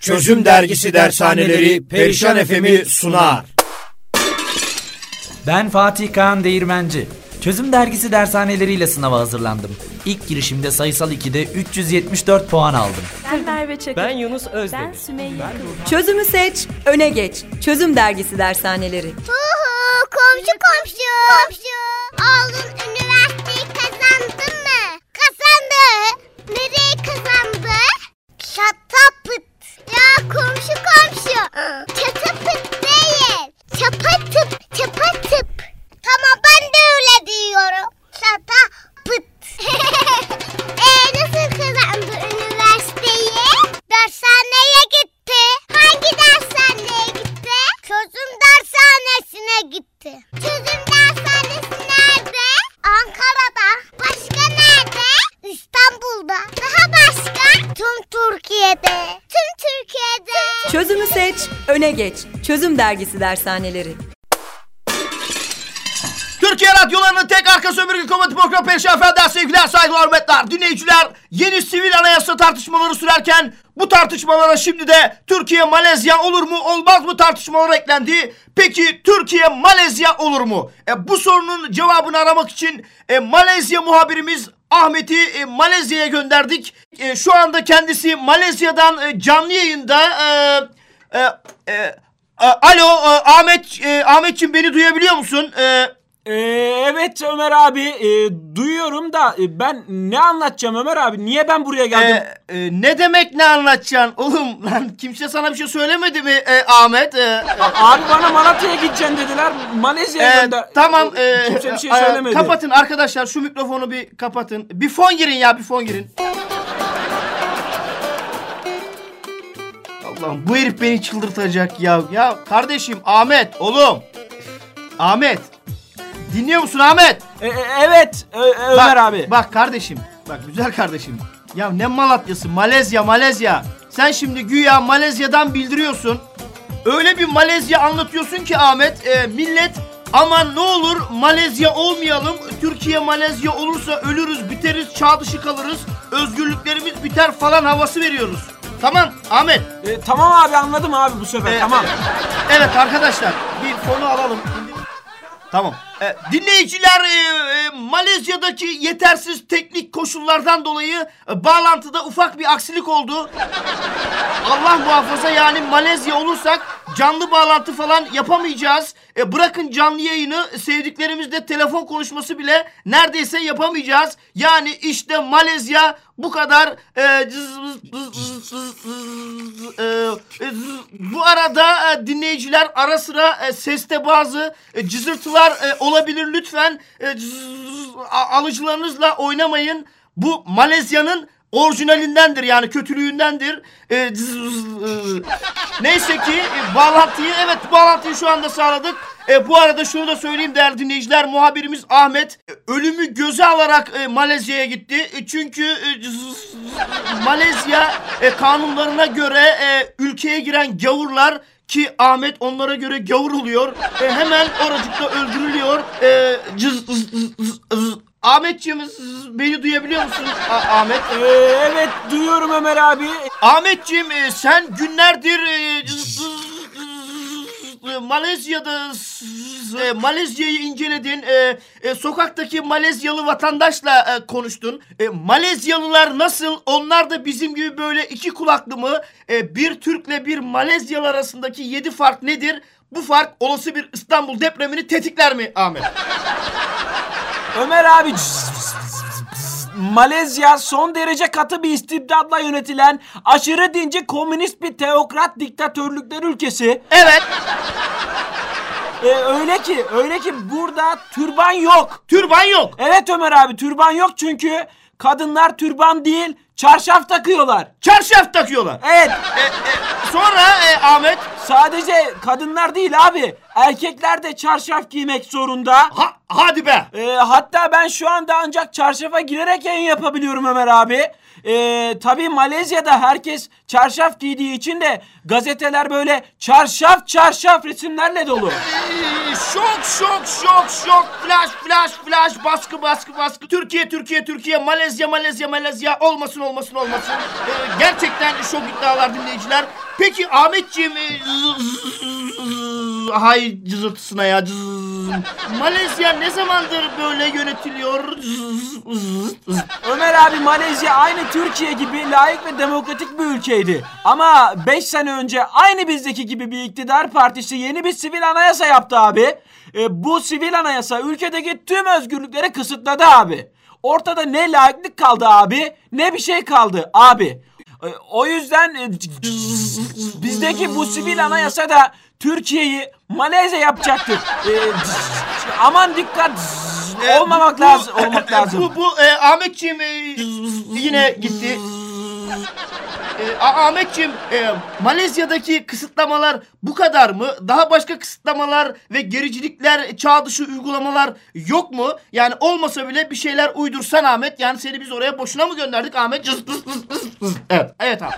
Çözüm Dergisi Dershaneleri Perişan FM'i sunar. Ben Fatih Kaan Değirmenci. Çözüm Dergisi dershaneleriyle sınava hazırlandım. İlk girişimde sayısal 2'de 374 puan aldım. Ben Merve Çakır. Ben Yunus Özdemir. Ben Sümeyye Kılıç. Çözümü seç, öne geç. Çözüm Dergisi Dershaneleri. Huhu komşu komşu. Komşu. Oğlun komşu komşu. Çatapıt değil. Çapatıp çapatıp. Tamam ben de öyle diyorum. Çatapıt. Eee nasıl kazandı üniversiteyi? Dershaneye gitti. Hangi dershaneye gitti? Çözüm dershanesine gitti. Çözüm dershanesi nerede? Ankara'da. Başka? İstanbul'da. Daha başka? Tüm Türkiye'de. Tüm Türkiye'de. Çözümü seç, öne geç. Çözüm Dergisi Dershaneleri. Türkiye radyolarının tek arka sömürge komedi programı Perişan Efendiler sevgiler saygılar hürmetler dinleyiciler yeni sivil anayasa tartışmaları sürerken bu tartışmalara şimdi de Türkiye Malezya olur mu olmaz mı tartışmaları eklendi. Peki Türkiye Malezya olur mu? E, bu sorunun cevabını aramak için e, Malezya muhabirimiz Ahmet'i e, Malezya'ya gönderdik. E, şu anda kendisi Malezya'dan e, canlı yayında. E, e, e, e, alo e, Ahmet e, Ahmetciğim beni duyabiliyor musun? E, Ee, evet Ömer abi e, duyuyorum da e, ben ne anlatacağım Ömer abi? Niye ben buraya geldim? Ee, e, ne demek ne anlatacaksın oğlum lan kimse sana bir şey söylemedi mi e, Ahmet? E, abi bana Malatya'ya gideceksin dediler. Malezya'ya e, gönder. tamam e, Kimse bir şey e, söylemedi. Kapatın arkadaşlar şu mikrofonu bir kapatın. Bir fon girin ya bir fon girin. Allah'ım bu herif beni çıldırtacak ya. Ya kardeşim Ahmet oğlum. Ahmet. Dinliyor musun Ahmet? E, e, evet Ö- Ömer bak, abi. Bak kardeşim. Bak güzel kardeşim. Ya ne Malatya'sı? Malezya, Malezya. Sen şimdi güya Malezya'dan bildiriyorsun. Öyle bir Malezya anlatıyorsun ki Ahmet, e, millet aman ne olur Malezya olmayalım. Türkiye Malezya olursa ölürüz, biteriz, çağ dışı kalırız. Özgürlüklerimiz biter falan havası veriyoruz. Tamam Ahmet. E, tamam abi anladım abi bu sefer E, tamam. Evet arkadaşlar bir fonu alalım. Tamam. E, dinleyiciler e, e, Malezya'daki yetersiz teknik koşullardan dolayı bağlantıda ufak bir aksilik oldu. Allah muhafaza yani Malezya olursak canlı bağlantı falan yapamayacağız. E, bırakın canlı yayını sevdiklerimizle telefon konuşması bile neredeyse yapamayacağız. Yani işte Malezya bu kadar e, cız- cız- cız- cız- e, cız- bu arada e, dinleyiciler ara sıra e, seste bazı e, cızırtılar e, olabilir lütfen e, cız- alıcılarınızla oynamayın. Bu Malezya'nın orijinalindendir yani kötülüğündendir. E, cız- e, neyse ki e, bağlantıyı evet bağlantıyı şu anda sağladık. E, bu arada şunu da söyleyeyim değerli dinleyiciler. Muhabirimiz Ahmet e, ölümü göze alarak e, Malezya'ya gitti. E, çünkü e, Malezya e, kanunlarına göre e, ülkeye giren gavurlar ki Ahmet onlara göre gavur oluyor. E, hemen oracıkta öldürülüyor. E, cız, zız, zız, zız. Ahmetciğim beni duyabiliyor musun A- Ahmet? E, evet duyuyorum Ömer abi. Ahmetciğim e, sen günlerdir e, Malezya'da e, Malezya'yı inceledin. E, e, sokaktaki Malezyalı vatandaşla e, konuştun. E, Malezyalılar nasıl? Onlar da bizim gibi böyle iki kulaklı mı? E, bir Türk'le bir Malezyalı arasındaki yedi fark nedir? Bu fark olası bir İstanbul depremini tetikler mi Ahmet? Ömer abi Malezya son derece katı bir istibdatla yönetilen aşırı dinci komünist bir teokrat diktatörlükler ülkesi. Evet. E, öyle ki öyle ki burada türban yok. Türban yok. Evet Ömer abi türban yok çünkü kadınlar türban değil çarşaf takıyorlar. Çarşaf takıyorlar. Evet E, e, sonra e, Ahmet sadece kadınlar değil abi erkekler de çarşaf giymek zorunda. ha, hadi be. E, hatta ben şu anda ancak çarşafa girerek yayın yapabiliyorum Ömer abi. e, tabii Malezya'da herkes çarşaf giydiği için de gazeteler böyle çarşaf çarşaf resimlerle dolu. Ee, şok şok şok şok flash flash flash baskı baskı baskı Türkiye Türkiye Türkiye Malezya Malezya Malezya olmasın olmasın olmasın Ee, gerçekten şok iddialar dinleyiciler peki Ahmetciğim e, hay cızırtısına ya cız. Malezya ne zamandır böyle yönetiliyor Ömer abi Malezya aynı Türkiye gibi layık ve demokratik bir ülkeydi. Ama 5 sene önce aynı bizdeki gibi bir iktidar partisi yeni bir sivil anayasa yaptı abi. E, bu sivil anayasa ülkedeki tüm özgürlükleri kısıtladı abi. Ortada ne layıklık kaldı abi ne bir şey kaldı abi. E, o yüzden e, bizdeki bu sivil anayasa da Türkiye'yi Malezya yapacaktı. E, aman dikkat olmamak lazım olmak lazım. Bu bu e, Ahmetciğim e, yine gitti. E, A- Ahmetciğim e, Malezya'daki kısıtlamalar bu kadar mı? Daha başka kısıtlamalar ve gericilikler, çağ dışı uygulamalar yok mu? Yani olmasa bile bir şeyler uydursan Ahmet. Yani seni biz oraya boşuna mı gönderdik Ahmet? Cız, cız, cız, cız, cız. Evet, evet abi.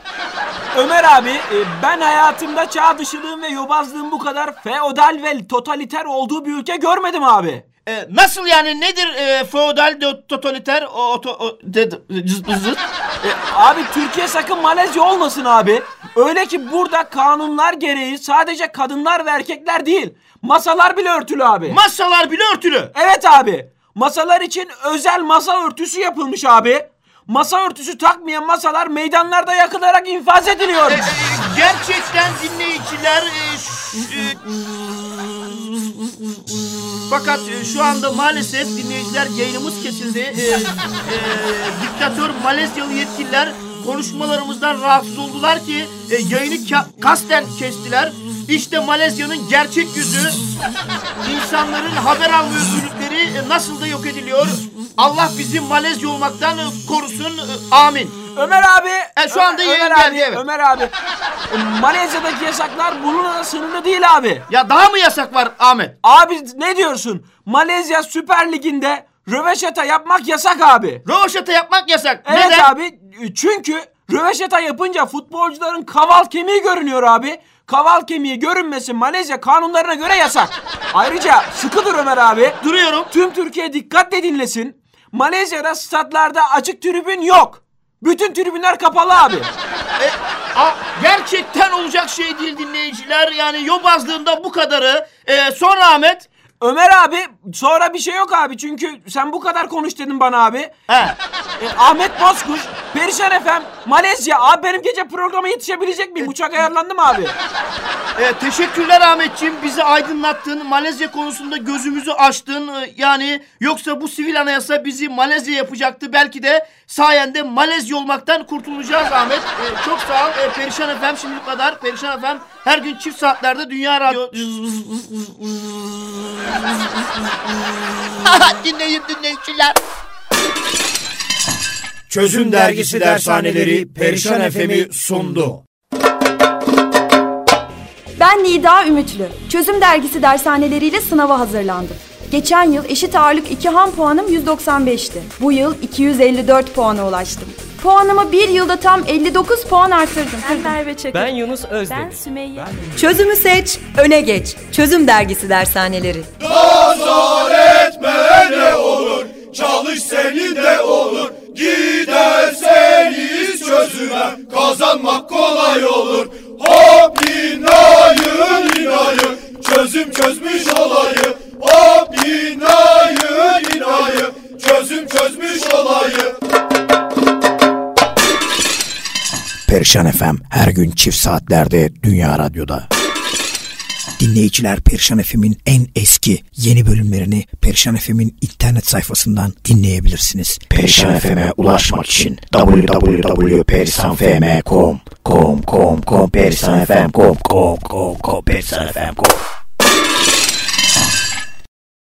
Ömer abi e, ben hayatımda çağ dışılığın ve yobazlığın bu kadar feodal ve totaliter olduğu bir ülke görmedim abi. E, nasıl yani nedir e, feodal de, totaliter o, o, o de, cız, cız, cız? E, abi Türkiye sakın Malezya olmasın abi. Öyle ki burada kanunlar gereği sadece kadınlar ve erkekler değil masalar bile örtülü abi. Masalar bile örtülü. evet abi masalar için özel masa örtüsü yapılmış abi. Masa örtüsü takmayan masalar meydanlarda yakılarak infaz ediliyor. E, e, gerçekten dinleyiciler e, e, fakat e, şu anda maalesef dinleyiciler yayınımız kesildi. E, e, diktatör Malezyalı yetkililer konuşmalarımızdan rahatsız oldular ki e, yayını ka- kasten kestiler. İşte Malezya'nın gerçek yüzü. İnsanların haber alma özgürlükleri e, nasıl da yok ediliyor. Allah bizi Malezya olmaktan e, korusun. E, Amin. Ömer abi. E, şu anda Ö- yayın Ömer geldi, abi, evet. Ömer abi. e, Malezya'daki yasaklar bununla da sınırlı değil abi. Ya daha mı yasak var Ahmet? Abi ne diyorsun? Malezya Süper Ligi'nde röveşata yapmak yasak abi. Rövaşata yapmak yasak. Evet Neden? abi çünkü röveşata yapınca futbolcuların kaval kemiği görünüyor abi. Kaval kemiği görünmesi Malezya kanunlarına göre yasak. Ayrıca sıkıdır Ömer abi. Duruyorum. Tüm Türkiye dikkatle dinlesin. Malezya'da statlarda açık tribün yok. Bütün tribünler kapalı abi. E, a- gerçekten olacak şey değil dinleyiciler. Yani yobazlığında bu kadarı. E, sonra Ahmet. Ömer abi sonra bir şey yok abi çünkü sen bu kadar konuş dedin bana abi. He. E, Ahmet Bozkuş, Perişan FM, Malezya. Abi benim gece programa yetişebilecek miyim? Uçak ayarlandı mı abi? E, teşekkürler Ahmetciğim. Bizi aydınlattın. Malezya konusunda gözümüzü açtın. E, yani yoksa bu sivil anayasa bizi Malezya yapacaktı. Belki de sayende Malezya olmaktan kurtulacağız Ahmet. E, çok sağ ol. E, Perişan FM şimdi bu kadar. Perişan FM her gün çift saatlerde Dünya Radyo... Dinleyin dinleyiciler. Çözüm Dergisi Dershaneleri Perişan FM'i sundu. Ben Nida Ümitlü. Çözüm dergisi dershaneleriyle sınava hazırlandım. Geçen yıl eşit ağırlık 2 ham puanım 195'ti. Bu yıl 254 puana ulaştım. Puanımı bir yılda tam 59 puan arttırdım. Ben Merve Çakır. Ben Yunus Özdemir. Ben Sümeyye. Çözümü seç, öne geç. Çözüm dergisi dershaneleri. ne olur, çalış seni de olur. Giderseniz çözüme, kazanmak kolay olur. Hop inayın inayın, çözüm çözmüş Perişan FM her gün çift saatlerde Dünya Radyo'da. Dinleyiciler Perişan FM'in en eski yeni bölümlerini Perişan FM'in internet sayfasından dinleyebilirsiniz. Perişan FM'e ulaşmak için www.perisanfm.com com com com perisanfm.com com com com perisanfm.com